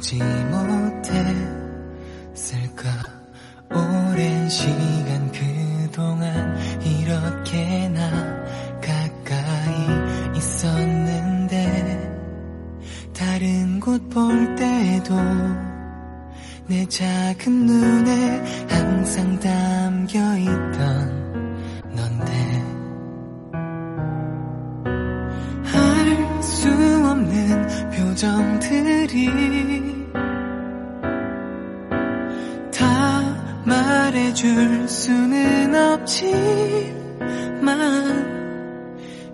보지 못했을까? 오랜 시간 그동안 이렇게 나 가까이 있었는데 다른 곳 볼 때도 내 작은 눈에 항상 담겨 있던 넌데 할 수 없는 표정들이 말해줄 수는 없지만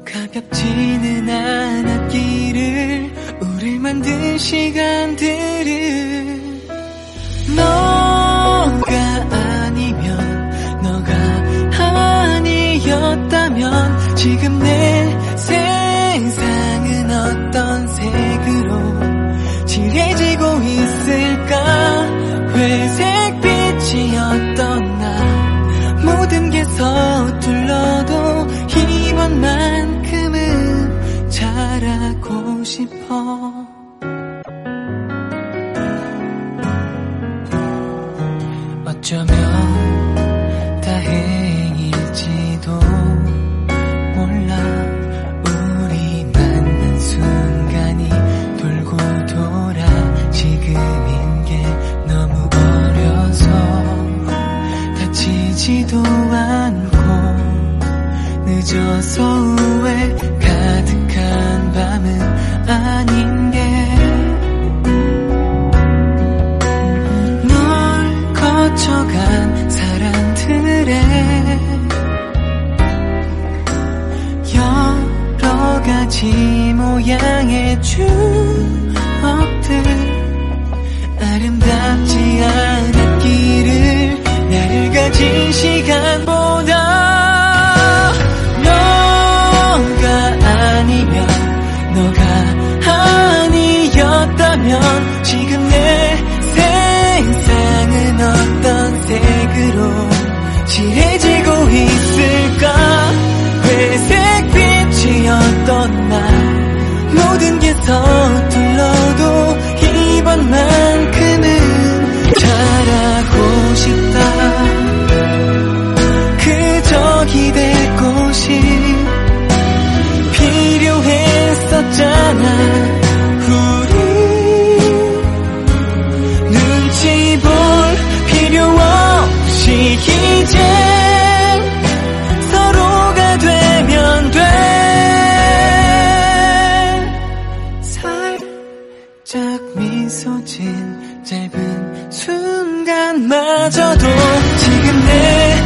가볍지는 않았기를 우릴 만든 시간들을 너가 아니면 너가 아니었다면 지금 내 모든 게 서툴러도 이번만큼은 잘하고 싶어. 어쩌면 않고 늦어서 후회 가득한 밤은 아닌 게널 거쳐간 사람들의 여러 가지 모양의 추 시간보다 너가 아니면 너가 아니었다면 지금 내 세상은 어떤 색으로 칠해지고 있을까? 회색 빛이었던 나 모든 게 서툴 짝 미소 진 짧은 순간마저도 지금 내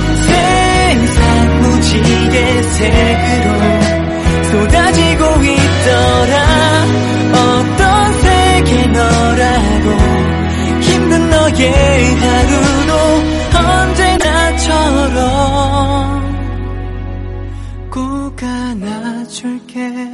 세상 무지개 색으로 쏟아지고 있더라. 어떤 색의 너라고 힘든 너의 하루도 언제나처럼 꼭 안아줄게.